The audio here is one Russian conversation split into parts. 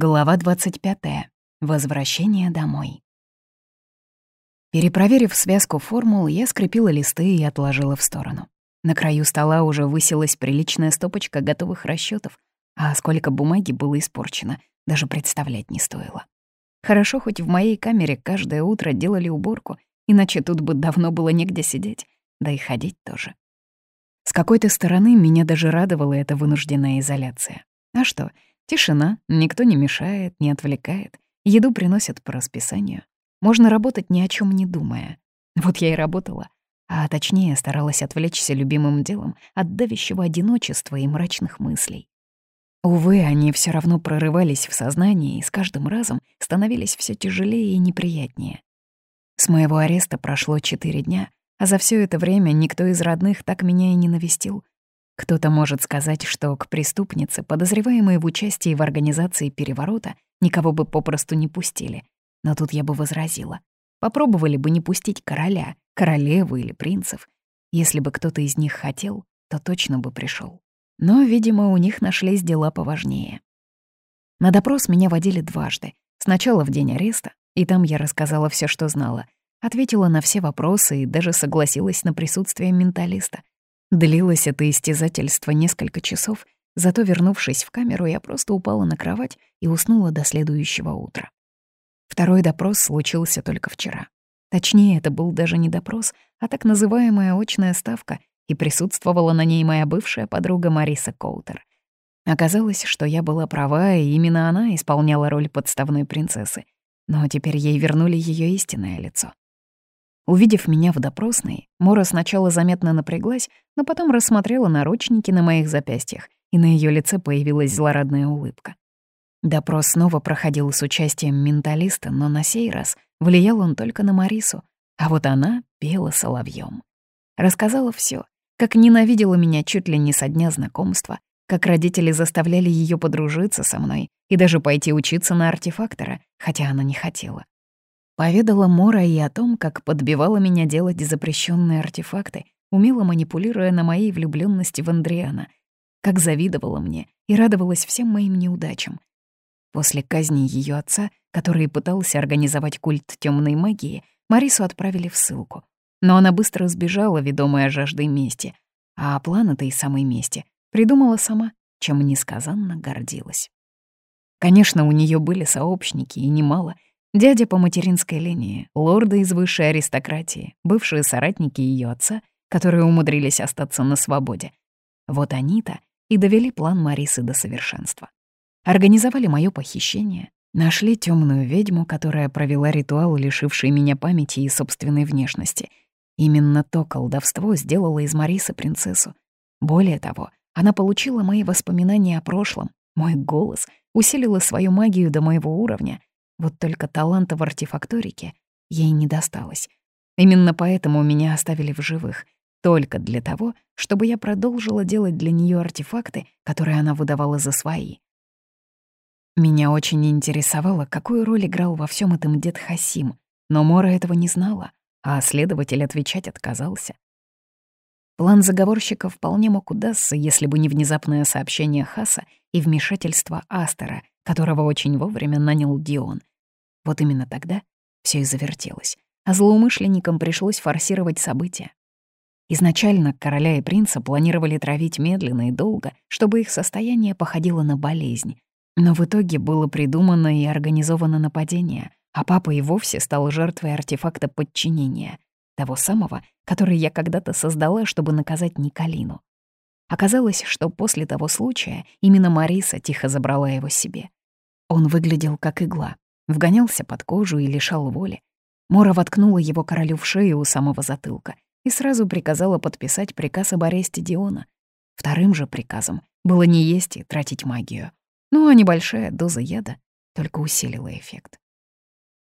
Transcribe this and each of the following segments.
Глава 25. Возвращение домой. Перепроверив связку формул, я скрепила листы и отложила в сторону. На краю стола уже высилась приличная стопочка готовых расчетов, а сколько бумаги было испорчено, даже представлять не стоило. Хорошо, хоть в моей камере каждое утро делали уборку, иначе тут бы давно было негде сидеть, да и ходить тоже. С какой-то стороны меня даже радовала эта вынужденная изоляция. А что — Тишина, никто не мешает, не отвлекает. Еду приносят по расписанию. Можно работать ни о чем не думая. Вот я и работала. А точнее, старалась отвлечься любимым делом от давящего одиночества и мрачных мыслей. Увы, они все равно прорывались в сознании и с каждым разом становились все тяжелее и неприятнее. С моего ареста прошло четыре дня, а за все это время никто из родных так меня и не навестил, кто-то может сказать, что к преступнице, подозреваемой в участии в организации переворота, никого бы попросту не пустили. Но тут я бы возразила. Попробовали бы не пустить короля, королеву или принцев. Если бы кто-то из них хотел, то точно бы пришел. Но, видимо, у них нашлись дела поважнее. На допрос меня водили дважды. Сначала в день ареста, и там я рассказала все, что знала. Ответила на все вопросы и даже согласилась на присутствие менталиста — Длилось это истязательство несколько часов, зато, вернувшись в камеру, я просто упала на кровать и уснула до следующего утра. Второй допрос случился только вчера. Точнее, это был даже не допрос, а так называемая очная ставка, и присутствовала на ней моя бывшая подруга Мариса Коутер. Оказалось, что я была права, и именно она исполняла роль подставной принцессы. Но теперь ей вернули ее истинное лицо. Увидев меня в допросной, Мора сначала заметно напряглась, но потом рассмотрела наручники на моих запястьях, и на ее лице появилась злорадная улыбка. Допрос снова проходил с участием менталиста, но на сей раз влиял он только на Марису, а вот она пела соловьем. Рассказала все, как ненавидела меня чуть ли не со дня знакомства, как родители заставляли ее подружиться со мной и даже пойти учиться на артефактора, хотя она не хотела. Поведала Мора и о том, как подбивала меня делать запрещенные артефакты, умело манипулируя на моей влюбленности в Андриана, как завидовала мне и радовалась всем моим неудачам. После казни ее отца, который пытался организовать культ темной магии, Марису отправили в ссылку. Но она быстро сбежала, ведомая жаждой мести, а план этой самой мести придумала сама, чем несказанно гордилась. Конечно, у нее были сообщники, и немало — Дядя по материнской линии, лорды из высшей аристократии, бывшие соратники ее отца, которые умудрились остаться на свободе. Вот они-то и довели план Марисы до совершенства. Организовали мое похищение, нашли темную ведьму, которая провела ритуал, лишивший меня памяти и собственной внешности. Именно то колдовство сделало из Марисы принцессу. Более того, она получила мои воспоминания о прошлом, мой голос, усилила свою магию до моего уровня — вот только таланта в артефакторике ей не досталось. Именно поэтому меня оставили в живых. Только для того, чтобы я продолжила делать для нее артефакты, которые она выдавала за свои. Меня очень интересовало, какую роль играл во всем этом дед Хасим, но Мора этого не знала, а следователь отвечать отказался. План заговорщика вполне мог удастся, если бы не внезапное сообщение Хаса и вмешательство Астера, которого очень вовремя нанял Дион. Вот именно тогда все и завертелось, а злоумышленникам пришлось форсировать события. Изначально короля и принца планировали травить медленно и долго, чтобы их состояние походило на болезнь. Но в итоге было придумано и организовано нападение, а папа и вовсе стал жертвой артефакта подчинения, того самого, который я когда-то создала, чтобы наказать Николину. Оказалось, что после того случая именно Мариса тихо забрала его себе. Он выглядел как игла, вгонялся под кожу и лишал воли. Мора воткнула его королю в шею у самого затылка и сразу приказала подписать приказ об аресте Диона. Вторым же приказом было не есть и тратить магию. Ну а небольшая доза яда только усилила эффект.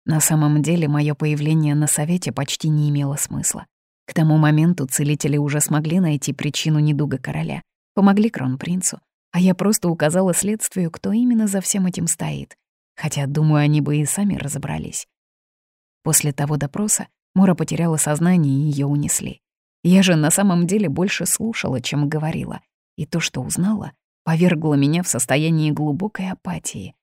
На самом деле мое появление на совете почти не имело смысла. К тому моменту целители уже смогли найти причину недуга короля, помогли кронпринцу, а я просто указала следствию, кто именно за всем этим стоит хотя, думаю, они бы и сами разобрались. После того допроса Мора потеряла сознание и ее унесли. Я же на самом деле больше слушала, чем говорила, и то, что узнала, повергло меня в состояние глубокой апатии.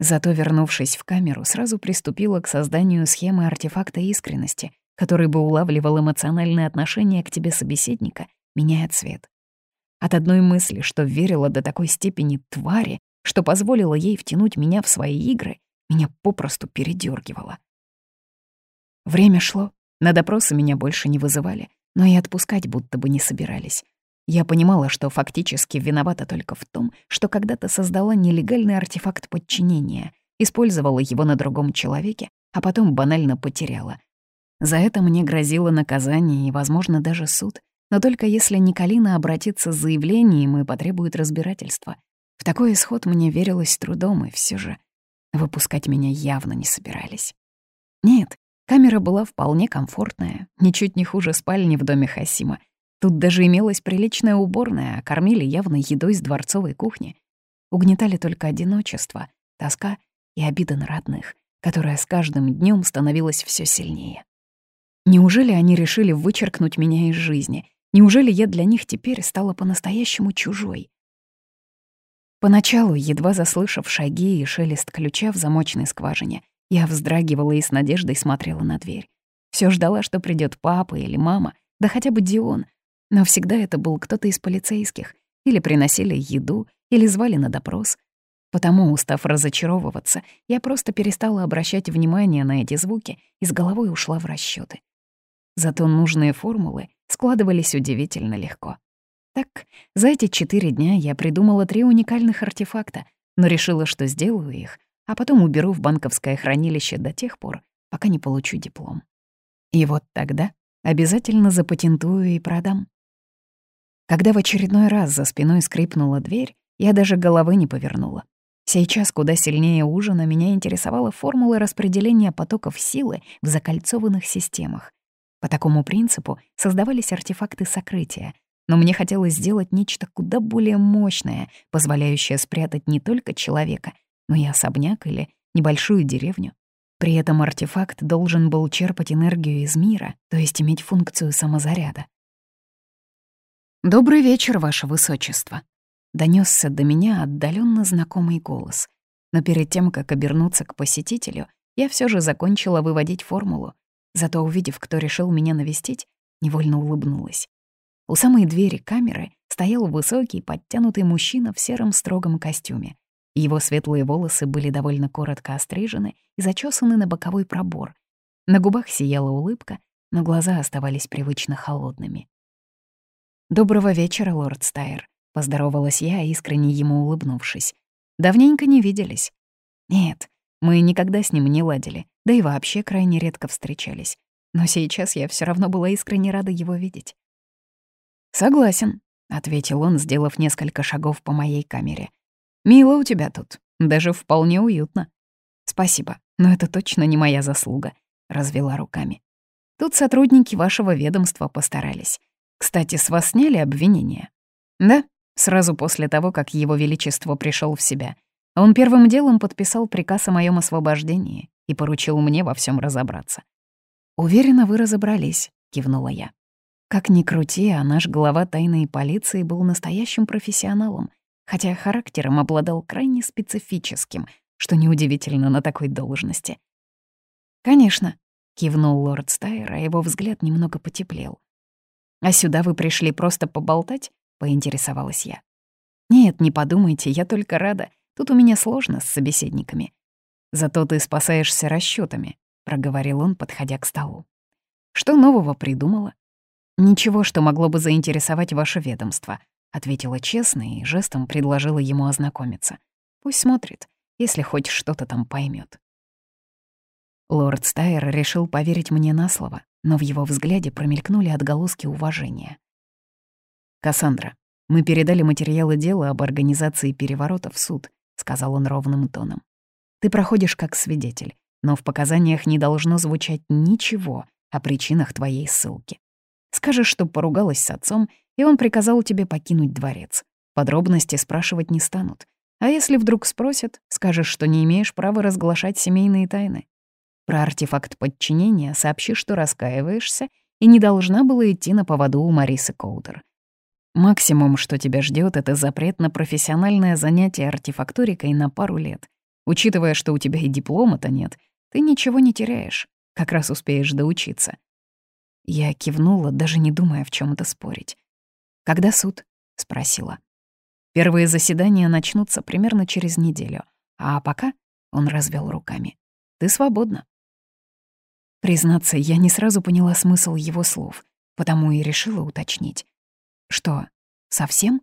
Зато, вернувшись в камеру, сразу приступила к созданию схемы артефакта искренности, который бы улавливал эмоциональные отношения к тебе собеседника, меняя цвет. От одной мысли, что верила до такой степени твари, что позволила ей втянуть меня в свои игры, меня попросту передергивало. Время шло, на допросы меня больше не вызывали, но и отпускать будто бы не собирались. Я понимала, что фактически виновата только в том, что когда-то создала нелегальный артефакт подчинения, использовала его на другом человеке, а потом банально потеряла. За это мне грозило наказание и, возможно, даже суд, но только если Николина обратится с заявлением и потребует разбирательства. В такой исход мне верилось трудом, и все же выпускать меня явно не собирались. Нет, камера была вполне комфортная, ничуть не хуже спальни в доме Хасима. Тут даже имелась приличная уборная, а кормили явно едой с дворцовой кухни. Угнетали только одиночество, тоска и обида на родных, которая с каждым днем становилась все сильнее. Неужели они решили вычеркнуть меня из жизни? Неужели я для них теперь стала по-настоящему чужой? Поначалу, едва заслышав шаги и шелест ключа в замочной скважине, я вздрагивала и с надеждой смотрела на дверь. Все ждала, что придет папа или мама, да хотя бы Дион. Но всегда это был кто-то из полицейских. Или приносили еду, или звали на допрос. Потому, устав разочаровываться, я просто перестала обращать внимание на эти звуки и с головой ушла в расчеты. Зато нужные формулы складывались удивительно легко. Так, за эти четыре дня я придумала три уникальных артефакта, но решила, что сделаю их, а потом уберу в банковское хранилище до тех пор, пока не получу диплом. И вот тогда обязательно запатентую и продам. Когда в очередной раз за спиной скрипнула дверь, я даже головы не повернула. Сейчас куда сильнее ужина меня интересовала формула распределения потоков силы в закольцованных системах. По такому принципу создавались артефакты сокрытия, но мне хотелось сделать нечто куда более мощное, позволяющее спрятать не только человека, но и особняк или небольшую деревню. При этом артефакт должен был черпать энергию из мира, то есть иметь функцию самозаряда. «Добрый вечер, Ваше Высочество», — донесся до меня отдаленно знакомый голос. Но перед тем, как обернуться к посетителю, я все же закончила выводить формулу, Зато, увидев, кто решил меня навестить, невольно улыбнулась. У самой двери камеры стоял высокий, подтянутый мужчина в сером строгом костюме. Его светлые волосы были довольно коротко острижены и зачесаны на боковой пробор. На губах сияла улыбка, но глаза оставались привычно холодными. «Доброго вечера, лорд Стайр», — поздоровалась я, искренне ему улыбнувшись. «Давненько не виделись». «Нет, мы никогда с ним не ладили, да и вообще крайне редко встречались. Но сейчас я все равно была искренне рада его видеть. «Согласен», — ответил он, сделав несколько шагов по моей камере. «Мило у тебя тут, даже вполне уютно». «Спасибо, но это точно не моя заслуга», — развела руками. «Тут сотрудники вашего ведомства постарались. Кстати, с вас сняли обвинение?» «Да, сразу после того, как его величество пришел в себя. Он первым делом подписал приказ о моем освобождении и поручил мне во всем разобраться. «Уверена, вы разобрались», — кивнула я. Как ни крути, а наш глава тайной полиции был настоящим профессионалом, хотя характером обладал крайне специфическим, что неудивительно на такой должности. «Конечно», — кивнул лорд Стайр, а его взгляд немного потеплел. «А сюда вы пришли просто поболтать?» — поинтересовалась я. «Нет, не подумайте, я только рада. Тут у меня сложно с собеседниками. Зато ты спасаешься расчетами, проговорил он, подходя к столу. Что нового придумала? Ничего, что могло бы заинтересовать ваше ведомство, ответила честно и жестом предложила ему ознакомиться. Пусть смотрит, если хоть что-то там поймет. Лорд Стайер решил поверить мне на слово, но в его взгляде промелькнули отголоски уважения. «Кассандра, мы передали материалы дела об организации переворота в суд. — сказал он ровным тоном. «Ты проходишь как свидетель, но в показаниях не должно звучать ничего о причинах твоей ссылки. Скажешь, что поругалась с отцом, и он приказал тебе покинуть дворец. Подробности спрашивать не станут. А если вдруг спросят, скажешь, что не имеешь права разглашать семейные тайны. Про артефакт подчинения сообщи, что раскаиваешься и не должна была идти на поводу у Марисы Коудер. Максимум, что тебя ждет, это запрет на профессиональное занятие артефакторикой на пару лет. Учитывая, что у тебя и диплома-то нет, ты ничего не теряешь, как раз успеешь доучиться». Я кивнула, даже не думая в чем то спорить. «Когда суд?» — спросила. «Первые заседания начнутся примерно через неделю, а пока...» — он развел руками. «Ты свободна». Признаться, я не сразу поняла смысл его слов, потому и решила уточнить. «Что, совсем?»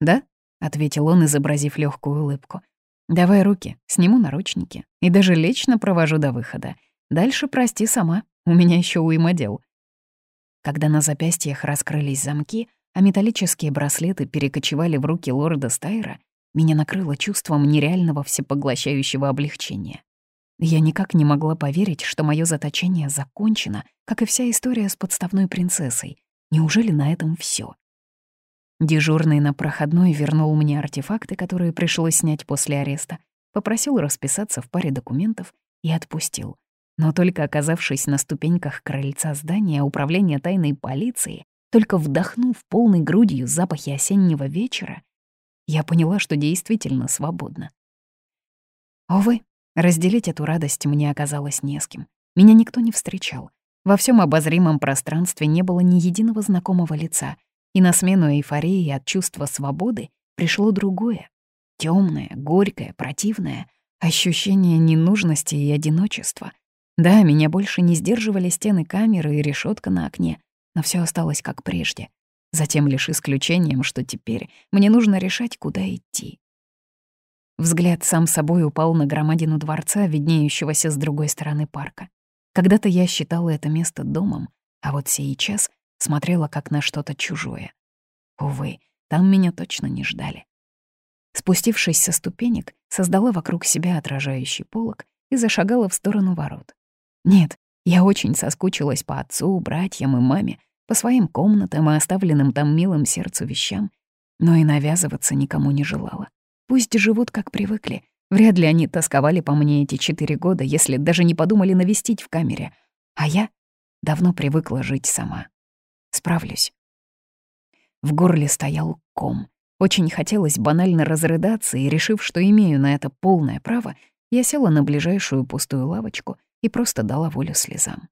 «Да?» — ответил он, изобразив легкую улыбку. «Давай руки, сниму наручники и даже лично провожу до выхода. Дальше прости сама, у меня еще уйма дел». Когда на запястьях раскрылись замки, а металлические браслеты перекочевали в руки лорда Стайра, меня накрыло чувством нереального всепоглощающего облегчения. Я никак не могла поверить, что мое заточение закончено, как и вся история с подставной принцессой. Неужели на этом все? Дежурный на проходной вернул мне артефакты, которые пришлось снять после ареста, попросил расписаться в паре документов и отпустил. Но только оказавшись на ступеньках крыльца здания управления тайной полиции, только вдохнув полной грудью запахи осеннего вечера, я поняла, что действительно свободна. Увы, разделить эту радость мне оказалось не с кем. Меня никто не встречал. Во всем обозримом пространстве не было ни единого знакомого лица, и на смену эйфории от чувства свободы пришло другое, темное, горькое, противное, ощущение ненужности и одиночества. Да, меня больше не сдерживали стены камеры и решетка на окне, но все осталось как прежде. Затем лишь исключением, что теперь мне нужно решать, куда идти. Взгляд сам собой упал на громадину дворца, виднеющегося с другой стороны парка. Когда-то я считала это место домом, а вот сейчас смотрела как на что-то чужое. Увы, там меня точно не ждали. Спустившись со ступенек, создала вокруг себя отражающий полог и зашагала в сторону ворот. Нет, я очень соскучилась по отцу, братьям и маме, по своим комнатам и оставленным там милым сердцу вещам, но и навязываться никому не желала. Пусть живут, как привыкли. Вряд ли они тосковали по мне эти четыре года, если даже не подумали навестить в камере. А я давно привыкла жить сама. Справлюсь. В горле стоял ком. Очень хотелось банально разрыдаться, и, решив, что имею на это полное право, я села на ближайшую пустую лавочку и просто дала волю слезам.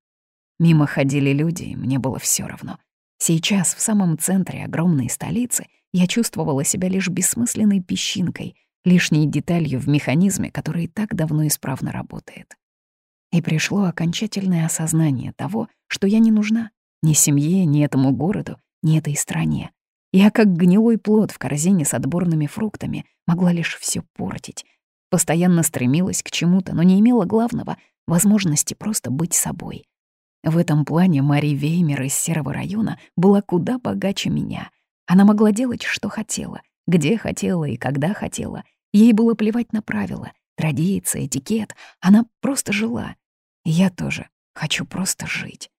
Мимо ходили люди, и мне было все равно. Сейчас, в самом центре огромной столицы, я чувствовала себя лишь бессмысленной песчинкой, лишней деталью в механизме, который так давно исправно работает. И пришло окончательное осознание того, что я не нужна, ни семье, ни этому городу, ни этой стране. Я, как гнилой плод в корзине с отборными фруктами, могла лишь все портить. Постоянно стремилась к чему-то, но не имела главного — возможности просто быть собой. В этом плане Мари Веймер из Серого района была куда богаче меня. Она могла делать, что хотела, где хотела и когда хотела. Ей было плевать на правила, традиции, этикет. Она просто жила. Я тоже хочу просто жить.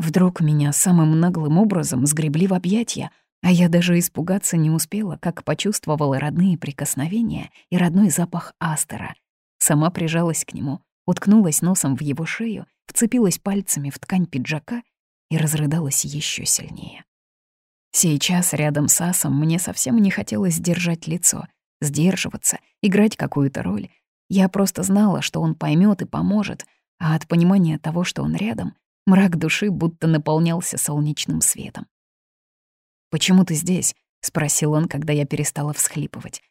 Вдруг меня самым наглым образом сгребли в объятья, а я даже испугаться не успела, как почувствовала родные прикосновения и родной запах астера. Сама прижалась к нему, уткнулась носом в его шею, вцепилась пальцами в ткань пиджака и разрыдалась еще сильнее. Сейчас рядом с Асом мне совсем не хотелось держать лицо, сдерживаться, играть какую-то роль. Я просто знала, что он поймет и поможет, а от понимания того, что он рядом, Мрак души будто наполнялся солнечным светом. «Почему ты здесь?» — спросил он, когда я перестала всхлипывать.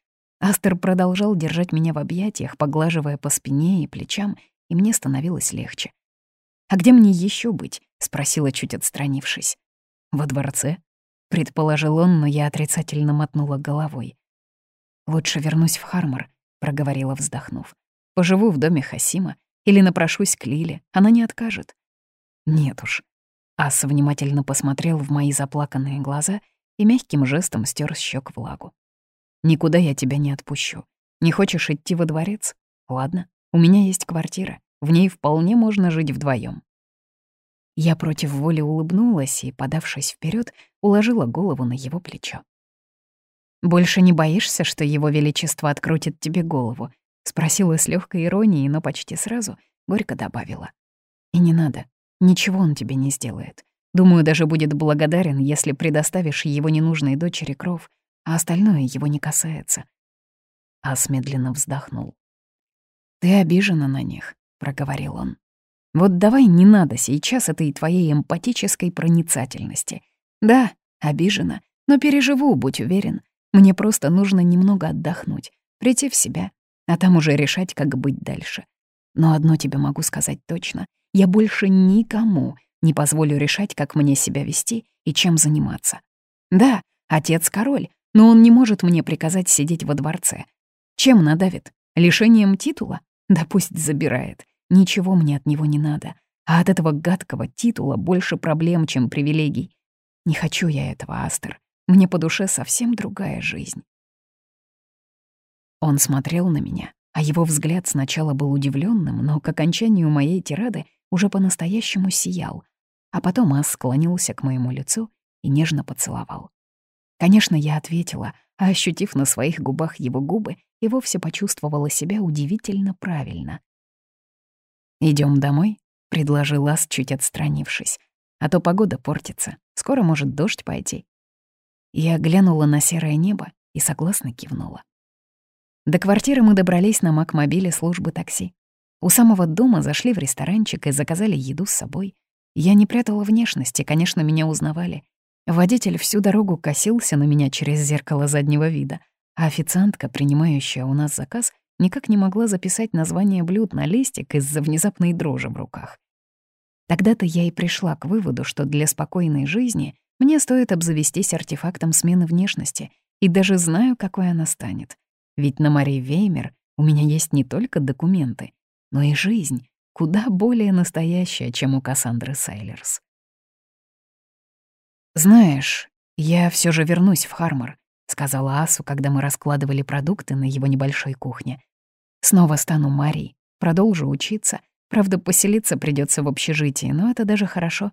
Астер продолжал держать меня в объятиях, поглаживая по спине и плечам, и мне становилось легче. «А где мне еще быть?» — спросила, чуть отстранившись. «Во дворце?» — предположил он, но я отрицательно мотнула головой. «Лучше вернусь в Хармор», — проговорила, вздохнув. «Поживу в доме Хасима или напрошусь к Лиле, она не откажет. Нет уж. Ас внимательно посмотрел в мои заплаканные глаза и мягким жестом стер с щек влагу. «Никуда я тебя не отпущу. Не хочешь идти во дворец? Ладно, у меня есть квартира. В ней вполне можно жить вдвоем. Я против воли улыбнулась и, подавшись вперед, уложила голову на его плечо. «Больше не боишься, что его величество открутит тебе голову?» — спросила с легкой иронией, но почти сразу горько добавила. «И не надо. Ничего он тебе не сделает. Думаю, даже будет благодарен, если предоставишь его ненужной дочери кров, а остальное его не касается. Ас медленно вздохнул. «Ты обижена на них», — проговорил он. «Вот давай не надо сейчас этой твоей эмпатической проницательности. Да, обижена, но переживу, будь уверен. Мне просто нужно немного отдохнуть, прийти в себя, а там уже решать, как быть дальше. Но одно тебе могу сказать точно. Я больше никому не позволю решать, как мне себя вести и чем заниматься. Да, отец король, но он не может мне приказать сидеть во дворце. Чем надавит? Лишением титула? Да пусть забирает. Ничего мне от него не надо. А от этого гадкого титула больше проблем, чем привилегий. Не хочу я этого, Астер. Мне по душе совсем другая жизнь. Он смотрел на меня, а его взгляд сначала был удивленным, но к окончанию моей тирады уже по-настоящему сиял, а потом Ас склонился к моему лицу и нежно поцеловал. Конечно, я ответила, а ощутив на своих губах его губы, и вовсе почувствовала себя удивительно правильно. Идем домой?» — предложил Ас, чуть отстранившись. «А то погода портится, скоро может дождь пойти». Я глянула на серое небо и согласно кивнула. До квартиры мы добрались на Макмобиле службы такси. У самого дома зашли в ресторанчик и заказали еду с собой. Я не прятала внешности, конечно, меня узнавали. Водитель всю дорогу косился на меня через зеркало заднего вида, а официантка, принимающая у нас заказ, никак не могла записать название блюд на листик из-за внезапной дрожи в руках. Тогда-то я и пришла к выводу, что для спокойной жизни мне стоит обзавестись артефактом смены внешности, и даже знаю, какой она станет. Ведь на Марии Веймер у меня есть не только документы, но и жизнь, куда более настоящая, чем у Кассандры Сайлерс. «Знаешь, я все же вернусь в Хармор», — сказала Асу, когда мы раскладывали продукты на его небольшой кухне. «Снова стану Марией, продолжу учиться. Правда, поселиться придется в общежитии, но это даже хорошо.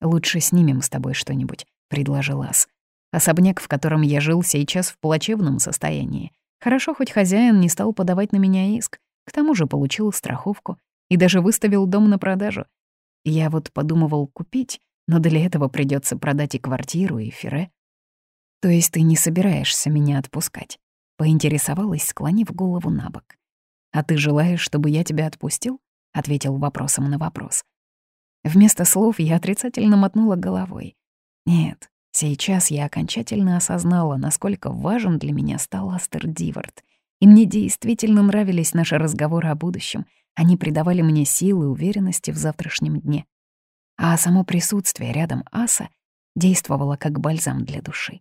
Лучше снимем с тобой что-нибудь», — предложил Ас. Особняк, в котором я жил, сейчас в плачевном состоянии. Хорошо, хоть хозяин не стал подавать на меня иск, к тому же получил страховку и даже выставил дом на продажу. Я вот подумывал купить, но для этого придется продать и квартиру, и фире. То есть ты не собираешься меня отпускать? Поинтересовалась, склонив голову на бок. «А ты желаешь, чтобы я тебя отпустил?» — ответил вопросом на вопрос. Вместо слов я отрицательно мотнула головой. «Нет, Сейчас я окончательно осознала, насколько важен для меня стал Астер Дивард. И мне действительно нравились наши разговоры о будущем. Они придавали мне силы и уверенности в завтрашнем дне. А само присутствие рядом Аса действовало как бальзам для души.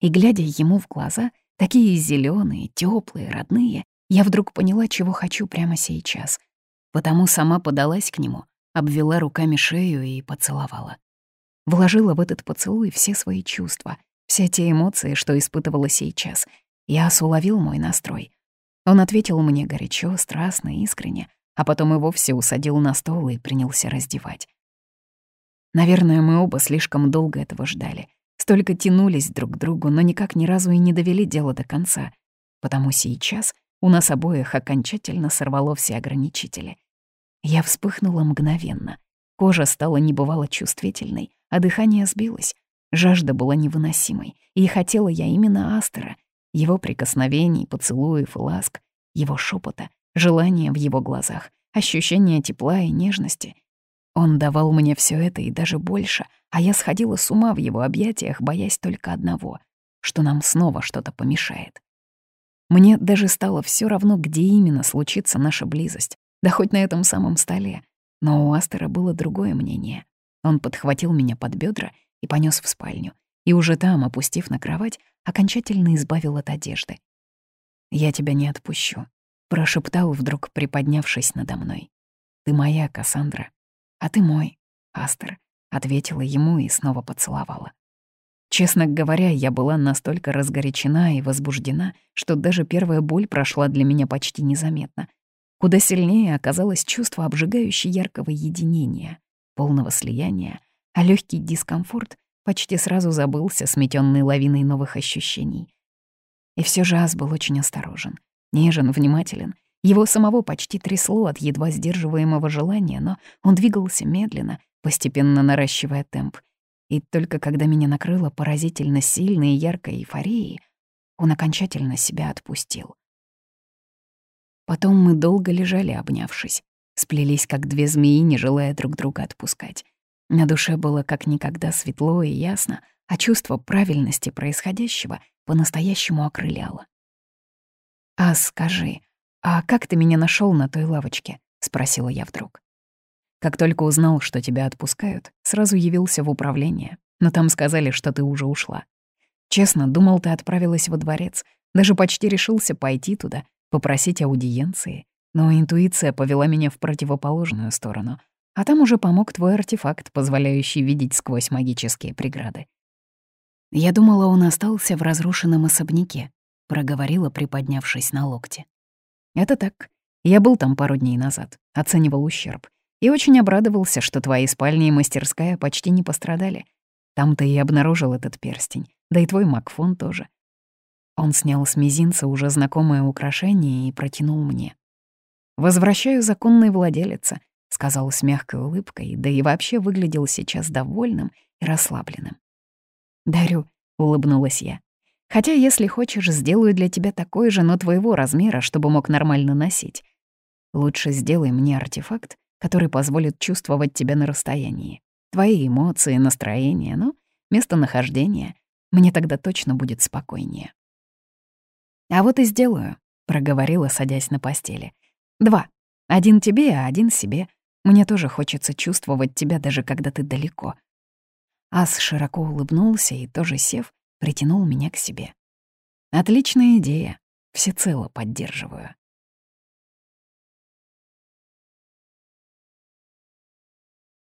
И глядя ему в глаза, такие зеленые, теплые, родные, я вдруг поняла, чего хочу прямо сейчас. Потому сама подалась к нему, обвела руками шею и поцеловала. Вложила в этот поцелуй все свои чувства, все те эмоции, что испытывала сейчас. Я уловил мой настрой. Он ответил мне горячо, страстно, искренне, а потом и вовсе усадил на стол и принялся раздевать. Наверное, мы оба слишком долго этого ждали. Столько тянулись друг к другу, но никак ни разу и не довели дело до конца. Потому сейчас у нас обоих окончательно сорвало все ограничители. Я вспыхнула мгновенно. Кожа стала небывало чувствительной, а дыхание сбилось. Жажда была невыносимой, и хотела я именно Астера, его прикосновений, поцелуев и ласк, его шепота, желания в его глазах, ощущения тепла и нежности. Он давал мне все это и даже больше, а я сходила с ума в его объятиях, боясь только одного — что нам снова что-то помешает. Мне даже стало все равно, где именно случится наша близость, да хоть на этом самом столе. Но у Астера было другое мнение. Он подхватил меня под бедра и понес в спальню, и уже там, опустив на кровать, окончательно избавил от одежды. «Я тебя не отпущу», — прошептал вдруг, приподнявшись надо мной. «Ты моя, Кассандра, а ты мой, Астер», — ответила ему и снова поцеловала. Честно говоря, я была настолько разгорячена и возбуждена, что даже первая боль прошла для меня почти незаметно. Куда сильнее оказалось чувство обжигающей яркого единения полного слияния, а легкий дискомфорт почти сразу забылся, сметенный лавиной новых ощущений. И все же Ас был очень осторожен, нежен, внимателен. Его самого почти трясло от едва сдерживаемого желания, но он двигался медленно, постепенно наращивая темп. И только когда меня накрыло поразительно сильной и яркой эйфорией, он окончательно себя отпустил. Потом мы долго лежали, обнявшись. Сплелись, как две змеи, не желая друг друга отпускать. На душе было как никогда светло и ясно, а чувство правильности происходящего по-настоящему окрыляло. «А скажи, а как ты меня нашел на той лавочке?» — спросила я вдруг. Как только узнал, что тебя отпускают, сразу явился в управление, но там сказали, что ты уже ушла. Честно, думал, ты отправилась во дворец, даже почти решился пойти туда, попросить аудиенции, но интуиция повела меня в противоположную сторону, а там уже помог твой артефакт, позволяющий видеть сквозь магические преграды. Я думала, он остался в разрушенном особняке, проговорила, приподнявшись на локте. Это так. Я был там пару дней назад, оценивал ущерб. И очень обрадовался, что твои спальни и мастерская почти не пострадали. Там ты и обнаружил этот перстень, да и твой Макфон тоже. Он снял с мизинца уже знакомое украшение и протянул мне. «Возвращаю законной владелице», — сказал с мягкой улыбкой, да и вообще выглядел сейчас довольным и расслабленным. «Дарю», — улыбнулась я. «Хотя, если хочешь, сделаю для тебя такой же, но твоего размера, чтобы мог нормально носить. Лучше сделай мне артефакт, который позволит чувствовать тебя на расстоянии. Твои эмоции, настроение, ну, местонахождение. Мне тогда точно будет спокойнее. «А вот и сделаю», — проговорила, садясь на постели. «Два. Один тебе, а один себе. Мне тоже хочется чувствовать тебя, даже когда ты далеко». Ас широко улыбнулся и, тоже сев, притянул меня к себе. «Отличная идея. Всецело поддерживаю».